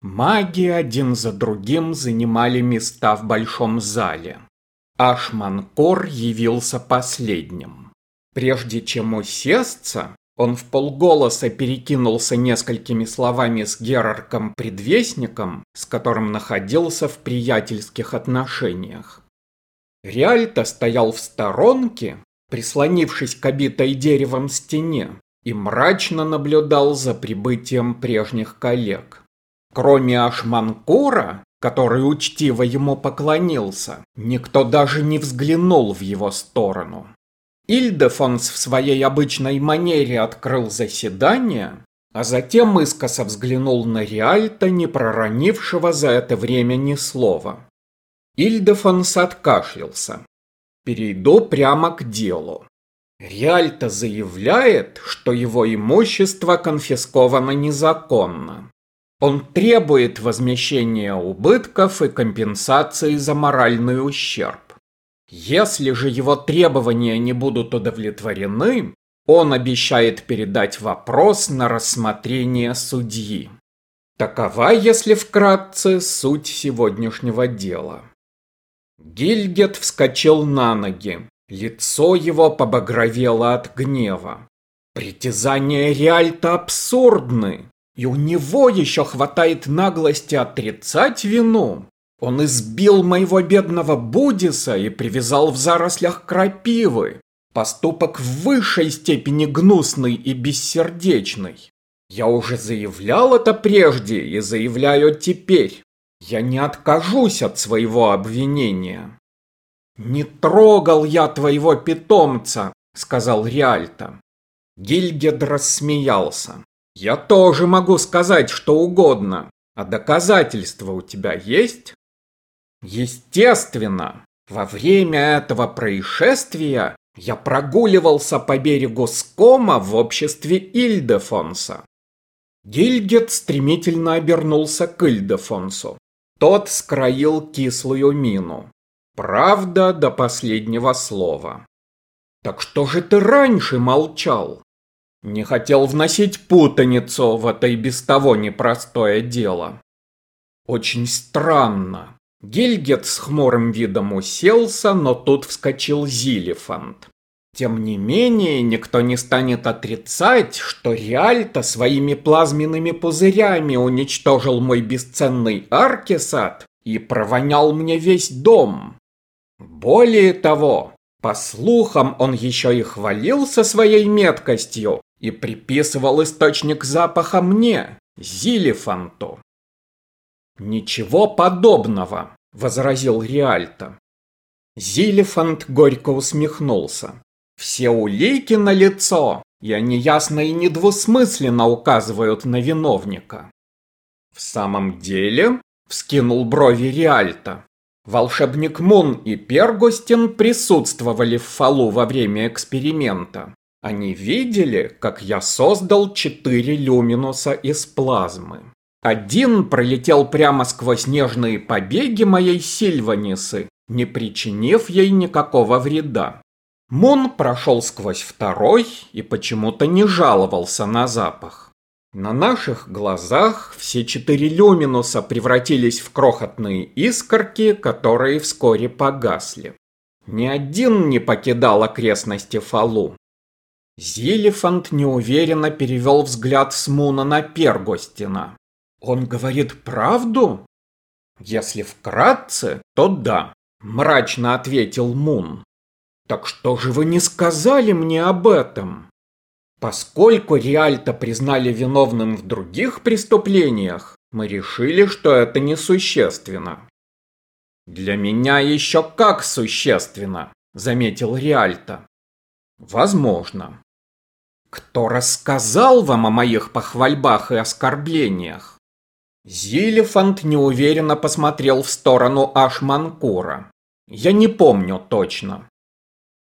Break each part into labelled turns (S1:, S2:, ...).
S1: Маги один за другим занимали места в большом зале. Ашманкор явился последним. Прежде чем усесться, он в полголоса перекинулся несколькими словами с Герарком-предвестником, с которым находился в приятельских отношениях. Реальто стоял в сторонке, прислонившись к обитой деревом стене, и мрачно наблюдал за прибытием прежних коллег. Кроме Ашманкура, который учтиво ему поклонился, никто даже не взглянул в его сторону. Ильдефонс в своей обычной манере открыл заседание, а затем искоса взглянул на Риальта, не проронившего за это время ни слова. Ильдефонс откашлялся. Перейду прямо к делу. Риальто заявляет, что его имущество конфисковано незаконно. Он требует возмещения убытков и компенсации за моральный ущерб. Если же его требования не будут удовлетворены, он обещает передать вопрос на рассмотрение судьи. Такова, если вкратце, суть сегодняшнего дела. Гильгет вскочил на ноги. Лицо его побагровело от гнева. Притязания Реальта абсурдны, и у него еще хватает наглости отрицать вину. Он избил моего бедного Будиса и привязал в зарослях крапивы. Поступок в высшей степени гнусный и бессердечный. Я уже заявлял это прежде и заявляю теперь. Я не откажусь от своего обвинения. «Не трогал я твоего питомца», — сказал Риальто. Гильгед рассмеялся. «Я тоже могу сказать что угодно. А доказательства у тебя есть?» Естественно, во время этого происшествия я прогуливался по берегу Скома в обществе Ильдефонса. Гильгет стремительно обернулся к Ильдефонсу. Тот скроил кислую мину. Правда до последнего слова. «Так что же ты раньше молчал?» Не хотел вносить путаницу в это и без того непростое дело. Очень странно. Гильгет с хмурым видом уселся, но тут вскочил Зилифант. Тем не менее, никто не станет отрицать, что Реальто своими плазменными пузырями уничтожил мой бесценный аркесад и провонял мне весь дом. Более того, по слухам, он еще и хвалился своей меткостью и приписывал источник запаха мне, Зилифанту. «Ничего подобного», — возразил Риальто. Зилифант горько усмехнулся. «Все улики на лицо, и они ясно и недвусмысленно указывают на виновника». «В самом деле?» — вскинул брови Риальто. Волшебник Мун и Пергостин присутствовали в Фалу во время эксперимента. Они видели, как я создал четыре люминуса из плазмы. Один пролетел прямо сквозь нежные побеги моей Сильванисы, не причинив ей никакого вреда. Мун прошел сквозь второй и почему-то не жаловался на запах. На наших глазах все четыре люминуса превратились в крохотные искорки, которые вскоре погасли. Ни один не покидал окрестности Фалу. Зилифант неуверенно перевел взгляд с Муна на Пергостина. Он говорит правду? Если вкратце, то да, мрачно ответил Мун. Так что же вы не сказали мне об этом? Поскольку Риальто признали виновным в других преступлениях, мы решили, что это несущественно. Для меня еще как существенно, заметил Риальто. Возможно. Кто рассказал вам о моих похвальбах и оскорблениях? Зилифант неуверенно посмотрел в сторону Ашманкура. Я не помню точно.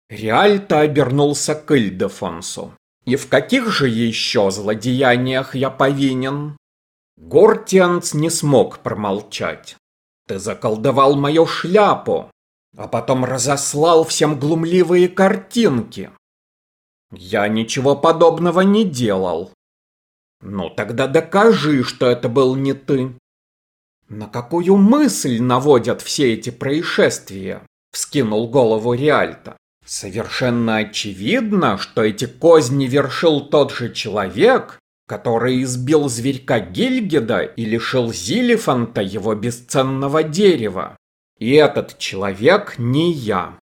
S1: Реальто обернулся к Ильдефонсу. И в каких же еще злодеяниях я повинен? Гортианц не смог промолчать. Ты заколдовал мою шляпу, а потом разослал всем глумливые картинки. Я ничего подобного не делал. «Ну тогда докажи, что это был не ты. На какую мысль наводят все эти происшествия? Вскинул голову Риальто. Совершенно очевидно, что эти козни вершил тот же человек, который избил зверька Гильгеда и лишил Зилифанта его бесценного дерева. И этот человек не я.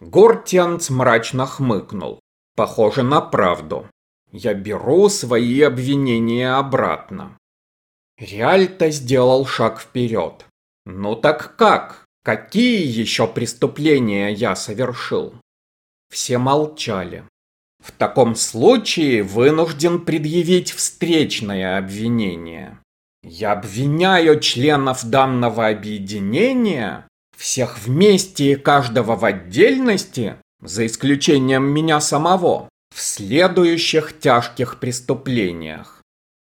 S1: Гортианц мрачно хмыкнул. Похоже на правду. Я беру свои обвинения обратно. Реальто сделал шаг вперед. Ну так как? Какие еще преступления я совершил? Все молчали. В таком случае вынужден предъявить встречное обвинение. Я обвиняю членов данного объединения всех вместе и каждого в отдельности, за исключением меня самого, в следующих тяжких преступлениях.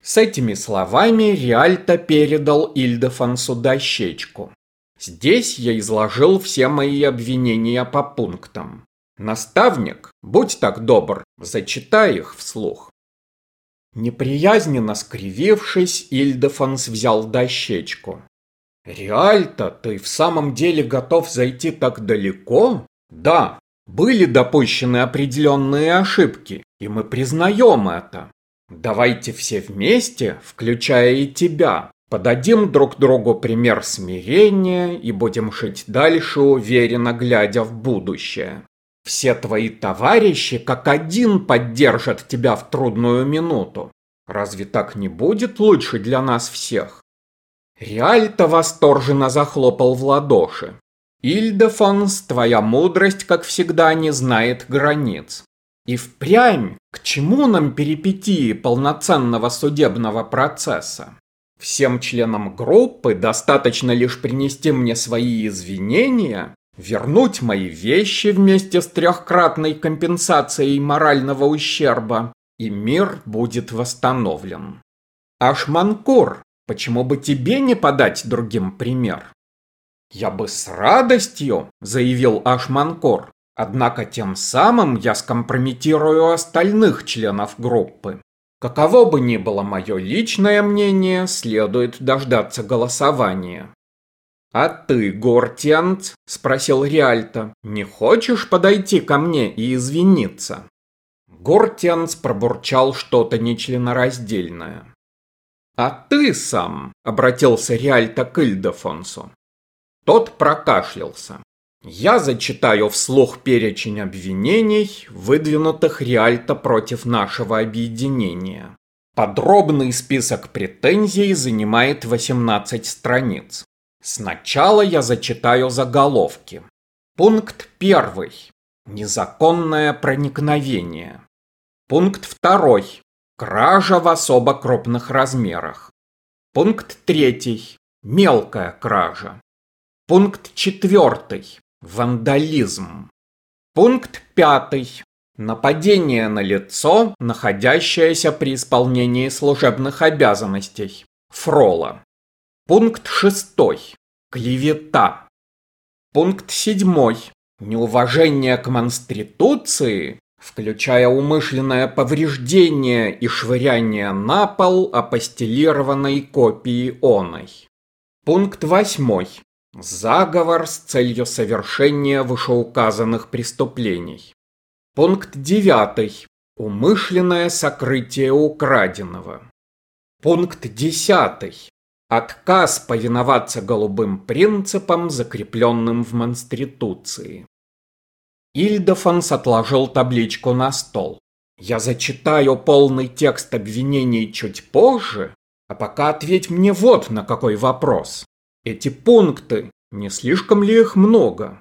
S1: С этими словами Риальто передал Ильдефансу дощечку. Здесь я изложил все мои обвинения по пунктам. Наставник, будь так добр, зачитай их вслух. Неприязненно скривившись, Ильдефанс взял дощечку. Реальто, ты в самом деле готов зайти так далеко? Да, были допущены определенные ошибки, и мы признаем это. Давайте все вместе, включая и тебя, подадим друг другу пример смирения и будем жить дальше, уверенно глядя в будущее. Все твои товарищи как один поддержат тебя в трудную минуту. Разве так не будет лучше для нас всех? Реальто восторженно захлопал в ладоши. Ильдефонс, твоя мудрость, как всегда, не знает границ. И впрямь, к чему нам перипетии полноценного судебного процесса? Всем членам группы достаточно лишь принести мне свои извинения, вернуть мои вещи вместе с трехкратной компенсацией морального ущерба, и мир будет восстановлен. Ашманкур, Почему бы тебе не подать другим пример? Я бы с радостью, заявил Ашманкор. Однако тем самым я скомпрометирую остальных членов группы. Каково бы ни было мое личное мнение, следует дождаться голосования. «А ты, Гортиант?» – спросил Риальто. «Не хочешь подойти ко мне и извиниться?» Гортианс пробурчал что-то нечленораздельное. «А ты сам?» – обратился Риальто к Ильдефонсу. Тот прокашлялся. «Я зачитаю вслух перечень обвинений, выдвинутых Риальто против нашего объединения. Подробный список претензий занимает 18 страниц. Сначала я зачитаю заголовки. Пункт первый. Незаконное проникновение. Пункт второй. Кража в особо крупных размерах. Пункт третий. Мелкая кража. Пункт четвертый. Вандализм. Пункт пятый. Нападение на лицо, находящееся при исполнении служебных обязанностей. Фрола. Пункт шестой. Клевета. Пункт седьмой. Неуважение к Конституции включая умышленное повреждение и швыряние на пол апостелированной копии оной. Пункт 8. Заговор с целью совершения вышеуказанных преступлений. Пункт 9. Умышленное сокрытие украденного. Пункт 10. Отказ повиноваться голубым принципам, закрепленным в Конституции. Ильдефонс отложил табличку на стол. Я зачитаю полный текст обвинений чуть позже, а пока ответь мне вот на какой вопрос. Эти пункты, не слишком ли их много?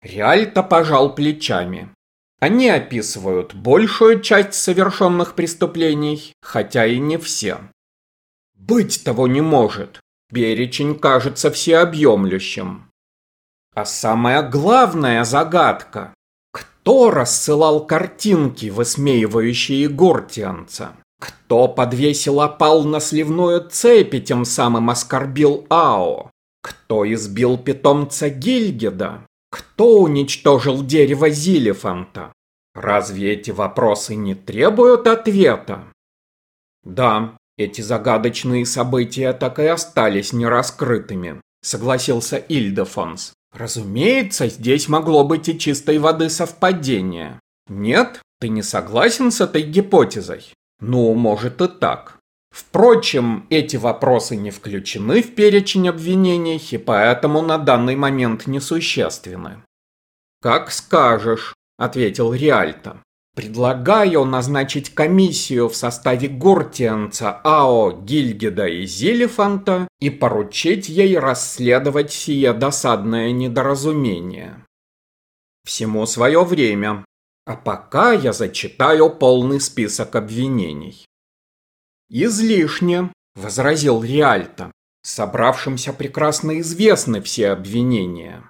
S1: Реальто пожал плечами. Они описывают большую часть совершенных преступлений, хотя и не все. Быть того не может. Перечень кажется всеобъемлющим. А самая главная загадка – кто рассылал картинки, высмеивающие гортианца? Кто подвесил опал на сливную цепь и тем самым оскорбил Ао? Кто избил питомца Гильгеда? Кто уничтожил дерево Зилифанта? Разве эти вопросы не требуют ответа? Да, Эти загадочные события так и остались нераскрытыми, согласился Ильдефонс. Разумеется, здесь могло быть и чистой воды совпадение. Нет, ты не согласен с этой гипотезой? Ну, может и так. Впрочем, эти вопросы не включены в перечень обвинений и поэтому на данный момент несущественны. «Как скажешь», — ответил Риальто. «Предлагаю назначить комиссию в составе Гуртианца, Ао, Гильгеда и Зилифанта и поручить ей расследовать сие досадное недоразумение. Всему свое время. А пока я зачитаю полный список обвинений». «Излишне», — возразил Риальто. «Собравшимся прекрасно известны все обвинения.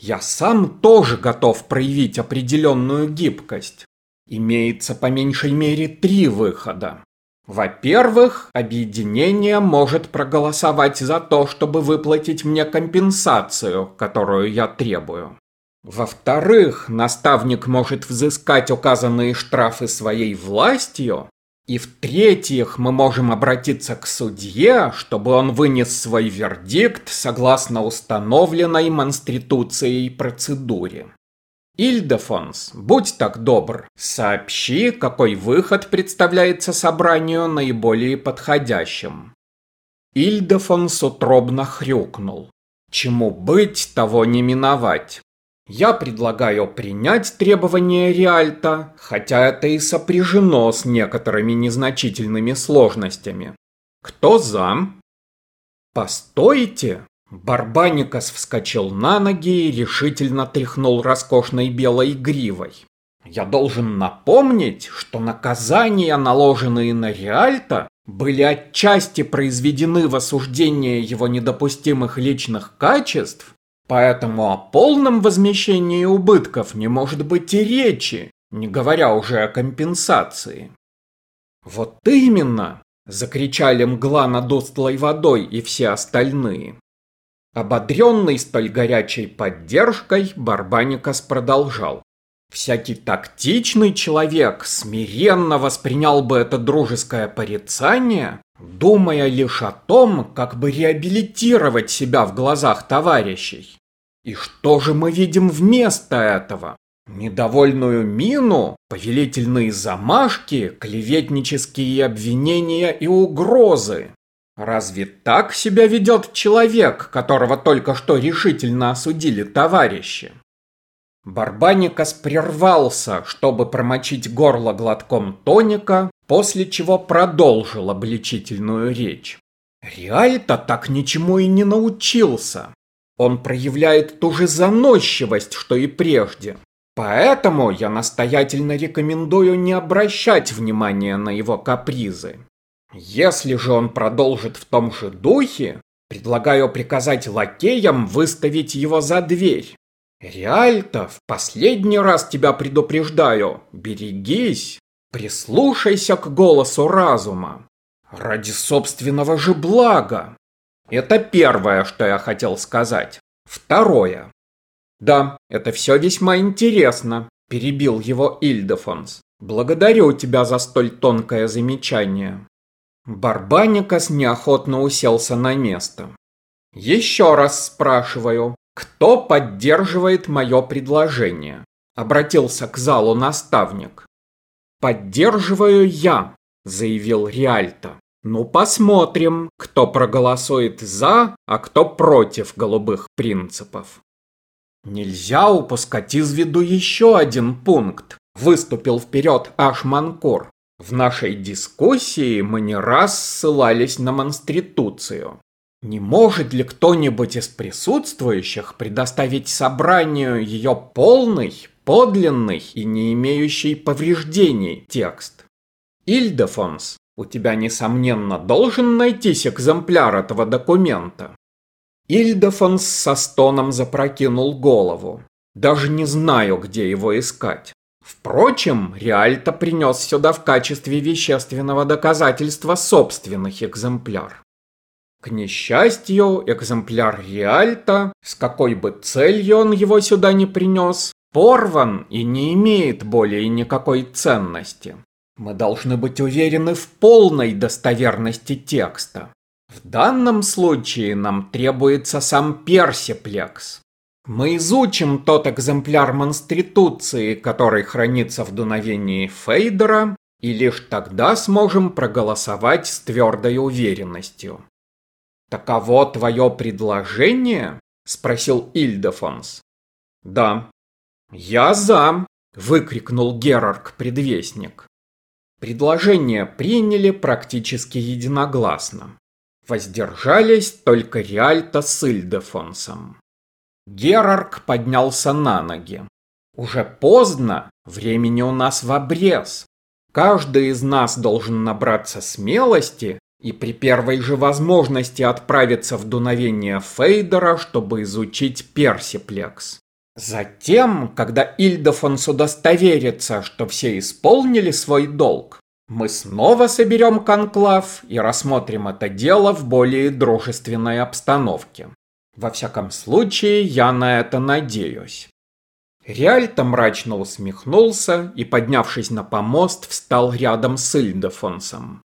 S1: Я сам тоже готов проявить определенную гибкость. Имеется по меньшей мере три выхода. Во-первых, объединение может проголосовать за то, чтобы выплатить мне компенсацию, которую я требую. Во-вторых, наставник может взыскать указанные штрафы своей властью, и в-третьих, мы можем обратиться к судье, чтобы он вынес свой вердикт согласно установленной Монстритуцией процедуре. Ильдефонс, будь так добр, сообщи, какой выход представляется собранию наиболее подходящим. Ильдефонс утробно хрюкнул. Чему быть, того не миновать. Я предлагаю принять требования Риальта, хотя это и сопряжено с некоторыми незначительными сложностями. Кто за? Постойте! Барбаникас вскочил на ноги и решительно тряхнул роскошной белой гривой. Я должен напомнить, что наказания, наложенные на Риальта, были отчасти произведены в осуждение его недопустимых личных качеств Поэтому о полном возмещении убытков не может быть и речи, не говоря уже о компенсации. Вот именно, закричали мгла над остлой водой и все остальные. Ободренный столь горячей поддержкой, Барбаникас продолжал. Всякий тактичный человек смиренно воспринял бы это дружеское порицание, думая лишь о том, как бы реабилитировать себя в глазах товарищей. И что же мы видим вместо этого? Недовольную мину, повелительные замашки, клеветнические обвинения и угрозы. Разве так себя ведет человек, которого только что решительно осудили товарищи? Барбаникас прервался, чтобы промочить горло глотком тоника, после чего продолжил обличительную речь. Реаль-то так ничему и не научился. Он проявляет ту же заносчивость, что и прежде. Поэтому я настоятельно рекомендую не обращать внимания на его капризы. Если же он продолжит в том же духе, предлагаю приказать лакеям выставить его за дверь. Реальто, в последний раз тебя предупреждаю, берегись, прислушайся к голосу разума. Ради собственного же блага. Это первое, что я хотел сказать. Второе. Да, это все весьма интересно, перебил его Ильдефонс. Благодарю тебя за столь тонкое замечание. Барбаникас неохотно уселся на место. Еще раз спрашиваю, кто поддерживает мое предложение? Обратился к залу наставник. Поддерживаю я, заявил Риальто. Ну, посмотрим, кто проголосует за, а кто против голубых принципов. Нельзя упускать из виду еще один пункт. Выступил вперед Ашманкор. В нашей дискуссии мы не раз ссылались на Монстритуцию. Не может ли кто-нибудь из присутствующих предоставить собранию ее полный, подлинный и не имеющий повреждений текст? Ильдефонс, у тебя, несомненно, должен найтись экземпляр этого документа. Ильдефонс со стоном запрокинул голову. Даже не знаю, где его искать. Впрочем, Реальто принес сюда в качестве вещественного доказательства собственных экземпляр. К несчастью, экземпляр Реальто, с какой бы целью он его сюда не принес, порван и не имеет более никакой ценности. Мы должны быть уверены в полной достоверности текста. В данном случае нам требуется сам персиплекс. Мы изучим тот экземпляр Монстритуции, который хранится в дуновении Фейдера, и лишь тогда сможем проголосовать с твердой уверенностью. «Таково твое предложение?» – спросил Ильдефонс. «Да». «Я за!» – выкрикнул Герарк-предвестник. Предложение приняли практически единогласно. Воздержались только Риальто с Ильдефонсом. Герарк поднялся на ноги. «Уже поздно, времени у нас в обрез. Каждый из нас должен набраться смелости и при первой же возможности отправиться в дуновение Фейдера, чтобы изучить Персиплекс. Затем, когда Ильдофонс удостоверится, что все исполнили свой долг, мы снова соберем конклав и рассмотрим это дело в более дружественной обстановке. Во всяком случае, я на это надеюсь. Риальто мрачно усмехнулся и, поднявшись на помост, встал рядом с Ильдефонсом.